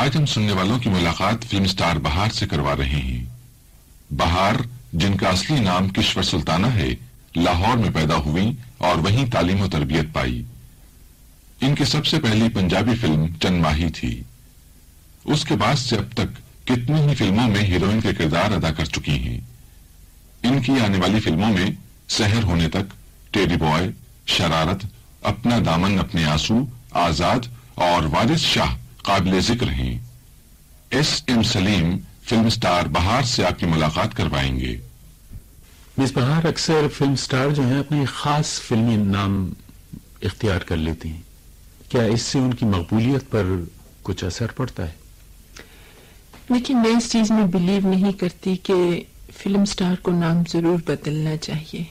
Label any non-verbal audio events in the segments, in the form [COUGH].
آج ہم سننے والوں کی ملاقات فلم سٹار بہار سے کروا رہے ہیں۔ بہار، جن کا اصلی نام کشور سلطانہ ہے، لاہور میں پیدا ہوئی اور وہیں تعلیم و تربیت پائی۔ ان کی سب سے پہلی پنجابی فلم چند ماہی تھی۔ اس کے بعد سے اب تک کتنی ہی فلموں میں ہیروئن کے کردار ادا کر چکی ہیں۔ ان کی آنے والی فلموں میں سحر ہونے تک، ٹیڈی بوائے، شرارت، اپنا دامن اپنے آنسو، آزاد اور وارث شاہ قابل ذکر ہیں۔ S M Salim film star Bihar سے آپ کی ملاقات کروائیں گے۔ مس بہار اکثر فلم سٹار جو ہیں اپنی خاص فلمی نام اختیار کر لیتی ہیں۔ کیا اس سے ان کی مقبولیت پر کچھ اثر پڑتا ہے؟ لیکن میں اس چیز میں بلیو نہیں کرتی کہ فلم سٹار کو نام ضرور بدلنا چاہیے۔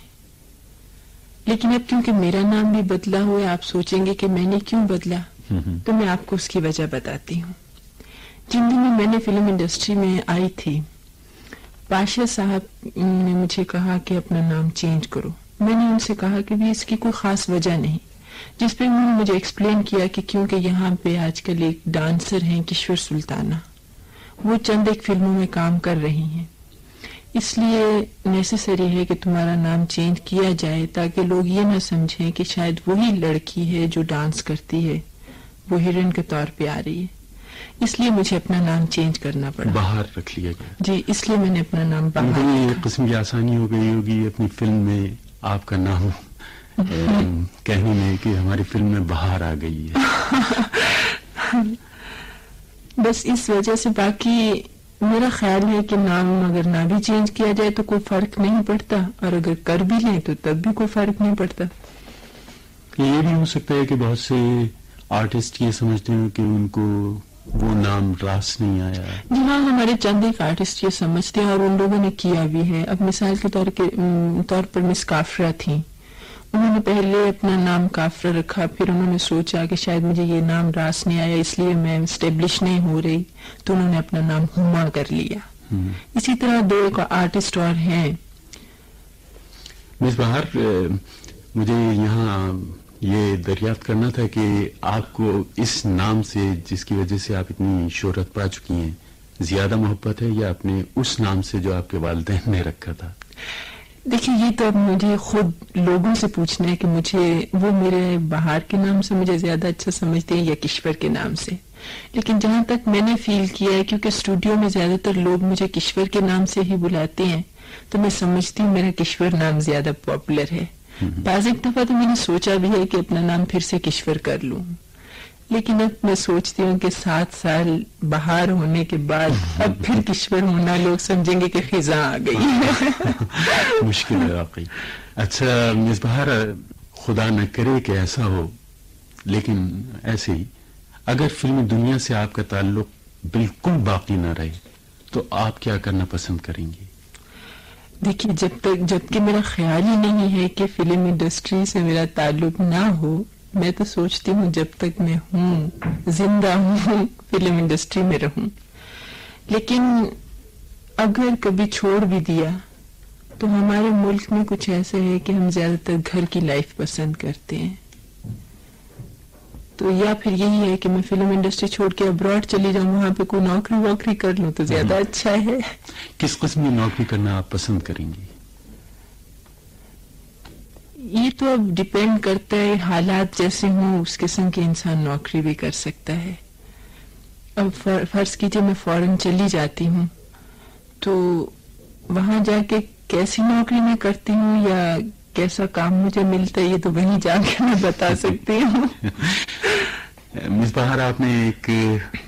لیکن اب کیونکہ میرا نام بھی بدلا ہوا ہے آپ سوچیں گے کہ میں نے کیوں بدلا؟ تو میں آپ کو اس کی وجہ بتاتی ہوں۔ جن دنوں میں نے فلم انڈسٹری میں آئی تھی پاشا صاحب نے مجھے کہا کہ اپنا نام چینج کرو۔ میں نے ان سے کہا کہ بھی اس کی کوئی خاص وجہ نہیں، جس پہ انہوں نے مجھے ایکسپلین کیا کہ کیونکہ یہاں پہ آج کل ایک ڈانسر ہیں کشور سلطانہ۔ وہ چند ایک فلموں میں کام کر رہی ہیں۔ اس لیے نیسسری ہے کہ تمہارا نام چینج کیا جائے تاکہ لوگ یہ نہ سمجھیں کہ شاید وہی لڑکی ہے جو ڈانس کرتی ہے۔ وہ ہیروئن کے طور پہ آ رہی ہے۔ اس لیے مجھے اپنا نام چینج کرنا پڑا۔ باہر رکھ لیا گیا۔ جی اس لیے میں نے اپنا نام باہر۔ قسم کی آسانی ہو گئی ہوگی اپنی فلم میں آپ کا نام۔ ام، کہنے میں کہ ہماری فلم میں باہر آ گئی ہے۔ بس اس وجہ سے باقی میرا خیال ہے کہ نام اگر نہ بھی چینج کیا جائے تو کوئی فرق نہیں پڑتا۔ اور اگر کر بھی لیں تو تب بھی کوئی فرق نہیں پڑتا۔ یہ بھی ہو سکتا ہے کہ بہت سے آرٹسٹ یہ سمجھتے ہیں کہ ان کو وہ نام راس نہیں آیا۔ جی ہاں ہمارے چند ایک آرٹسٹ یہ سمجھتے ہیں اور ان لوگوں نے کیا بھی ہے۔ اب مثال کے طور کے طور پر مس کافرا تھیں۔ انہوں نے پہلے اپنا نام کافرا رکھا پھر انہوں نے سوچا کہ شاید مجھے یہ نام راس نہیں آیا اس لیے میں اسٹیبلش نہیں ہو رہی۔ تو انہوں نے اپنا نام ہما کر لیا۔ اسی طرح دو ایک آرٹسٹ اور ہیں۔ مس بہار اے، مجھے یہاں یہ دریافت کرنا تھا کہ آپ کو اس نام سے جس کی وجہ سے آپ اتنی شہرت پا چکی ہیں، زیادہ محبت ہے یا اپنے اس نام سے جو آپ کے والدین نے رکھا تھا؟ دیکھیے، یہ تو مجھے خود لوگوں سے پوچھنا ہے کہ مجھے وہ میرے بہار کے نام سے مجھے زیادہ اچھا سمجھتے ہیں یا کشور کے نام سے۔ لیکن جہاں تک میں نے فیل کیا ہے، کیونکہ اسٹوڈیو میں زیادہ تر لوگ مجھے کشور کے نام سے ہی بلاتے ہیں، تو میں سمجھتی ہوں میرا کشور نام زیادہ پاپولر ہے۔ بعض ایک دفعہ تو میں نے سوچا بھی ہے کہ اپنا نام پھر سے کشور کر لوں۔ لیکن اب میں سوچتی ہوں کہ سات سال بہار ہونے کے بعد اب پھر کشور ہونا لوگ سمجھیں گے کہ خزاں آ گئی۔ [LAUGHS] مشکل ہے واقعی۔ اچھا مس بہار خدا نہ کرے کہ ایسا ہو لیکن ایسے ہی اگر فلمی دنیا سے آپ کا تعلق بالکل باقی نہ رہے تو آپ کیا کرنا پسند کریں گے؟ دیکھیے، جب تک جبکہ میرا خیال ہی نہیں ہے کہ فلم انڈسٹری سے میرا تعلق نہ ہو، میں تو سوچتی ہوں جب تک میں ہوں، زندہ ہوں، فلم انڈسٹری میں رہوں۔ لیکن اگر کبھی چھوڑ بھی دیا، تو ہمارے ملک میں کچھ ایسے ہے کہ ہم زیادہ تر گھر کی لائف پسند کرتے ہیں۔ تو یا پھر یہی ہے کہ میں فلم انڈسٹری چھوڑ کے ابراڈ چلی جاؤں وہاں پہ کوئی نوکری ووکری کر لوں تو زیادہ اچھا ہے۔ کس قسم کی نوکری کرنا آپ پسند کریں گے یہ تو اب ڈپینڈ کرتا ہے حالات جیسے ہوں اس قسم کے انسان نوکری بھی کر سکتا ہے۔ اب فر- فرض کیجیے میں فورن چلی جاتی ہوں تو وہاں جا کے کیسی نوکری میں کرتی ہوں یا کیسا کام مجھے ملتا ہے یہ تو وہیں جا کے میں بتا [LAUGHS] سکتی ہوں۔ [LAUGHS] مس بہار آپ نے ایک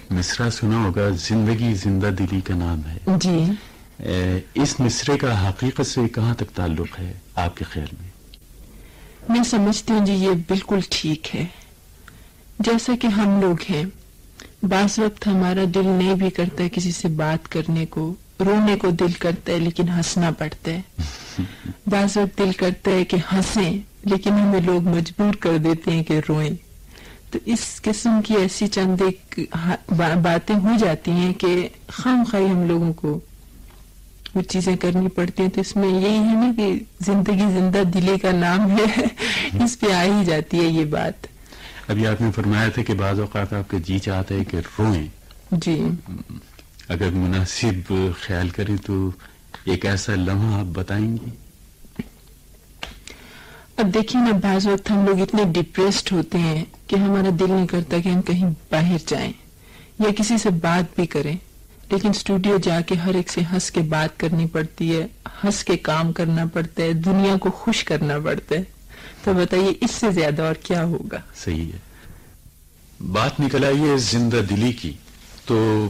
مصرع سنا ہوگا زندگی زندہ دلی کا نام ہے۔ جی۔ اس مصرے کا حقیقت سے کہاں تک تعلق ہے آپ کے خیال میں؟ میں سمجھتی ہوں جی یہ بالکل ٹھیک ہے۔ جیسا کہ ہم لوگ ہیں بعض وقت ہمارا دل نہیں بھی کرتا ہے کسی سے بات کرنے کو رونے کو دل کرتا ہے لیکن ہنسنا پڑتا ہے۔ [LAUGHS] بعض وقت دل کرتا ہے کہ ہنسیں لیکن ہمیں لوگ مجبور کر دیتے ہیں کہ روئیں۔ تو اس قسم کی ایسی چند ایک باتیں ہو جاتی ہیں کہ خام خواہ ہم لوگوں کو وہ چیزیں کرنی پڑتی ہیں۔ تو اس میں یہی ہے نا کہ زندگی زندہ دلی کا نام ہے۔ [LAUGHS] اس پہ آ ہی جاتی ہے یہ بات۔ ابھی آپ نے فرمایا تھا کہ بعض اوقات آپ کا جی چاہتا ہے کہ روئیں۔ جی۔ اگر مناسب خیال کریں تو ایک ایسا لمحہ آپ بتائیں گے اب دیکھیے نا، بعض وقت ہم لوگ اتنے ڈپریسڈ ہوتے ہیں کہ ہمارا دل نہیں کرتا کہ ہم کہیں باہر جائیں یا کسی سے بات بھی کریں۔ لیکن اسٹوڈیو جا کے ہر ایک سے ہنس کے بات کرنی پڑتی ہے، ہنس کے کام کرنا پڑتا ہے، دنیا کو خوش کرنا پڑتا ہے۔ تو بتائیے، اس سے زیادہ اور کیا ہوگا؟ صحیح ہے۔ بات نکل آئی ہے زندہ دلی کی۔ تو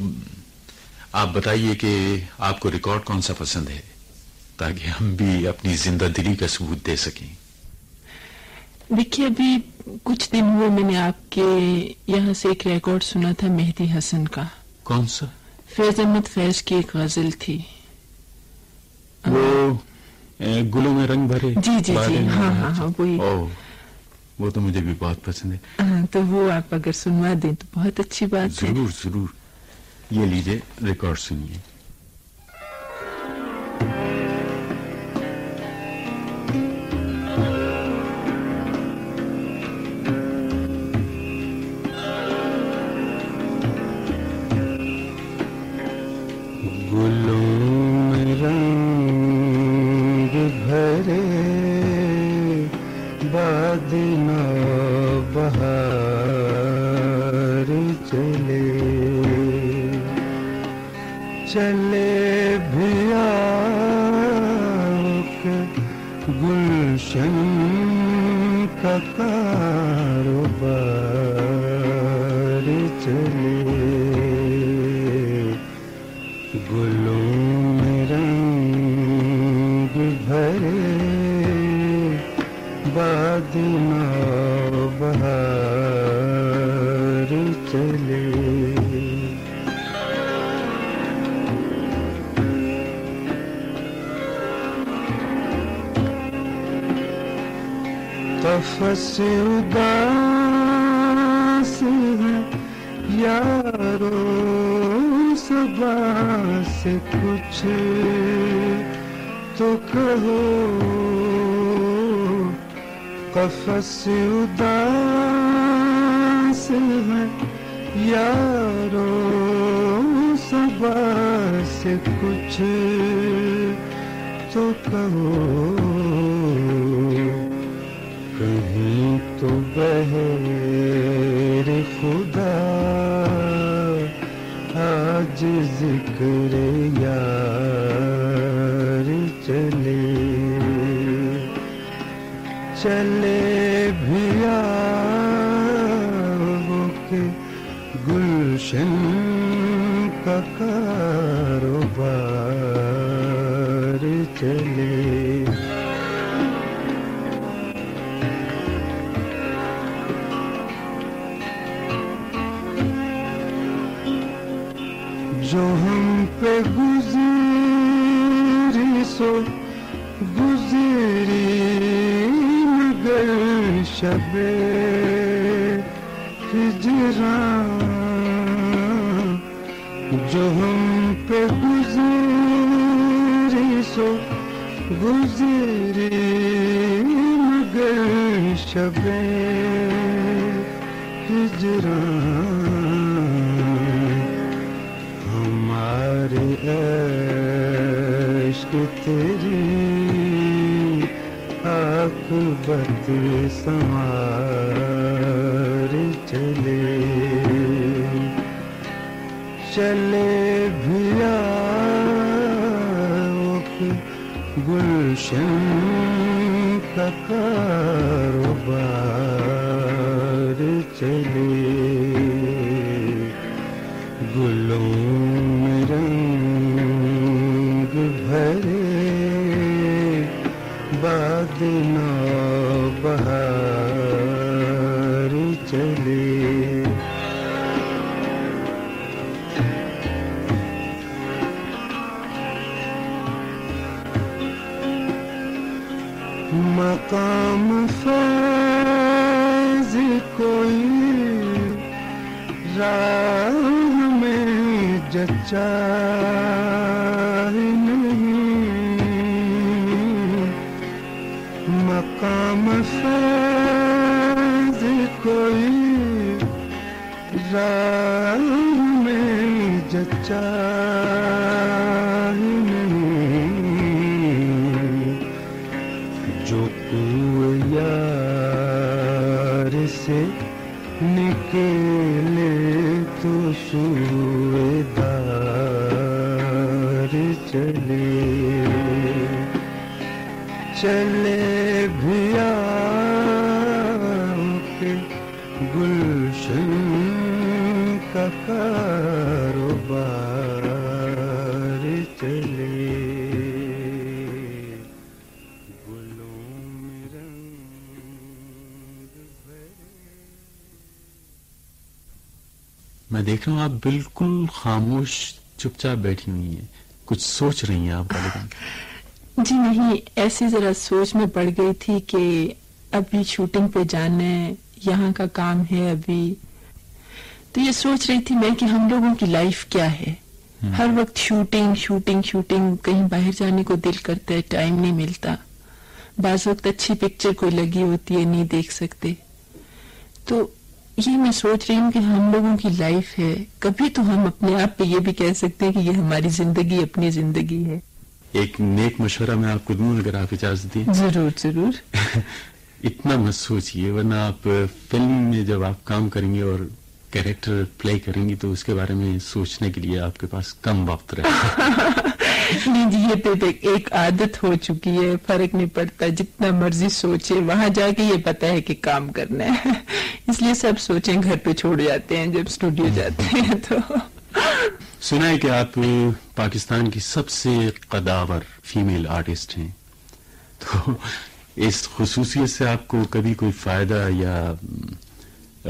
آپ بتائیے کہ آپ کو ریکارڈ کون سا پسند ہے تاکہ ہم بھی اپنی زندہ دلی کا ثبوت دے سکیں۔ دیکھیے ابھی کچھ دن ہوئے میں نے آپ کے یہاں سے ایک ریکارڈ سنا تھا مہدی حسن کا۔ کون سا؟ فیض احمد فیض کی ایک غزل تھی۔ وہ گلوں میں رنگ بھرے جی، جی، جی، ہاں، ہاں، ہاں،۔ وہی۔ وہ تو مجھے بھی بہت پسند ہے۔ ہاں، تو وہ آپ اگر سنوا دیں تو بہت اچھی بات ہے۔ ضرور ضرور۔ یہ لیجیے ریکارڈ سنیے۔ بھیا گلشن کا قفس اداس ہے، یارو، صبا سے کچھ تو کہو۔ قفس اداس ہے، یارو، صبا سے کچھ تو کہو۔ تو بہر خدا، آج ذکر یار چلے۔ چلے بھی آؤ کہ گلشن کا کاروبار چلے۔ جو ہم پہ گزری سو گزری مگر شب ہجران۔ جو ہم پہ گزری سو گزری مگر شب ہجران۔ ہمارے عشق تیری عاقبت سوار چلے چلے بھی آؤ کہ گلشن کا کاروبار چلے مقام فیض کوئی راہ میں جچا نہیں۔ مقام فیض کوئی راہ میں جچا تو دار چلے۔ چلے بھی کے گلشن کا میں دیکھ رہا ہوں آپ بالکل خاموش چپ چاپ بیٹھی ہوئی ہیں۔ کچھ سوچ رہی ہیں آپ غالباً جی نہیں ایسی ذرا سوچ میں پڑ گئی تھی کہ ابھی شوٹنگ پہ جانا ہے یہاں کا کام ہے ابھی۔ تو یہ سوچ رہی تھی میں کہ ہم لوگوں کی لائف کیا ہے۔ ہر وقت شوٹنگ شوٹنگ شوٹنگ کہیں باہر جانے کو دل کرتا ہے ٹائم نہیں ملتا۔ بعض وقت اچھی پکچر کوئی لگی ہوتی ہے نہیں دیکھ سکتے۔ تو یہ میں سوچ رہی ہوں کہ ہم لوگوں کی لائف ہے۔ کبھی تو ہم اپنے آپ پہ یہ بھی کہہ سکتے ہیں کہ یہ ہماری زندگی اپنی زندگی ہے۔ ایک نیک مشورہ میں آپ کو دوں اگر آپ اجازت دیں۔ ضرور ضرور۔ [LAUGHS] اتنا مت سوچیے ورنہ آپ فلم میں جب آپ کام کریں گے اور کیریکٹر پلے کریں گی تو اس کے بارے میں سوچنے کے لیے آپ کے پاس کم وقت رہے۔ [LAUGHS] جی یہ تو ایک عادت ہو چکی ہے فرق نہیں پڑتا جتنا مرضی سوچے وہاں جا کے یہ پتا ہے کہ کام کرنا ہے۔ اس لیے سب سوچیں گھر پہ چھوڑ جاتے ہیں جب اسٹوڈیو جاتے ہیں تو۔ سنا ہے کہ آپ پاکستان کی سب سے قداور فیمیل آرٹسٹ ہیں۔ تو اس خصوصیت سے آپ کو کبھی کوئی فائدہ یا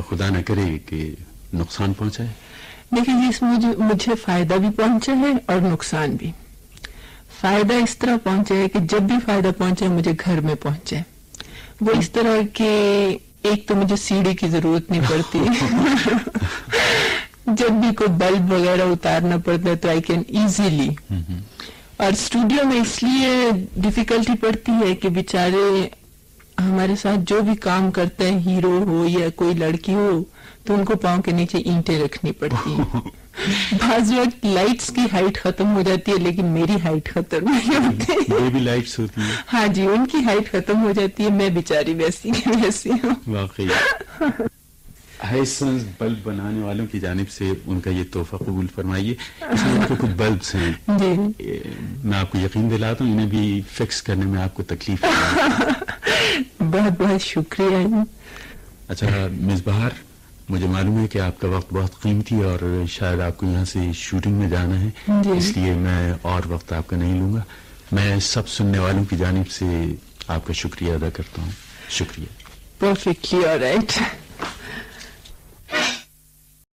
خدا نہ کرے کہ نقصان پہنچا ہے؟ دیکھیں جی اس مجھے فائدہ بھی پہنچا ہے اور نقصان بھی۔ فائدہ اس طرح پہنچا ہے کہ جب بھی فائدہ پہنچا ہے مجھے گھر میں پہنچا ہے وہ اس طرح کہ ایک تو مجھے سیڑھی کی ضرورت نہیں پڑتی۔ [LAUGHS] جب بھی کوئی بلب وغیرہ اتارنا پڑتا ہے تو آئی کین ایزیلی اور اسٹوڈیو میں اس لیے ڈفیکلٹی پڑتی ہے کہ بیچارے ہمارے ساتھ جو بھی کام کرتے ہیں ہیرو ہو یا کوئی لڑکی ہو، تو ان کو پاؤں کے نیچے اینٹیں رکھنی پڑتی۔ ہیں [LAUGHS] بعض وقت لائٹس کی ہائٹ ختم ہو جاتی ہے لیکن میری ہائٹ ختم نہیں ہوتی بیبی لائٹس ہوتی ہیں۔ ہاں جی ان کی ہائٹ ختم ہو جاتی ہے۔ میں بیچاری ویسی کی ویسی ہوں۔ واقعی۔ ہائسنس بلب بنانے والوں کی جانب سے ان کا یہ تحفہ قبول فرمائیے۔ اس میں ان کے کچھ بلبس ہیں۔ جی۔ میں آپ کو یقین دلاتا ہوں انہیں بھی فکس کرنے میں آپ کو تکلیف ہے [LAUGHS] بہت بہت شکریہ۔ اچھا مس بہار مجھے معلوم ہے کہ آپ کا وقت بہت قیمتی اور شاید آپ کو یہاں سے شوٹنگ میں جانا ہے جی۔ اس لیے میں اور وقت آپ کا نہیں لوں گا۔ میں سب سننے والوں کی جانب سے آپ کا شکریہ ادا کرتا ہوں۔ شکریہ۔ پرفیکٹلی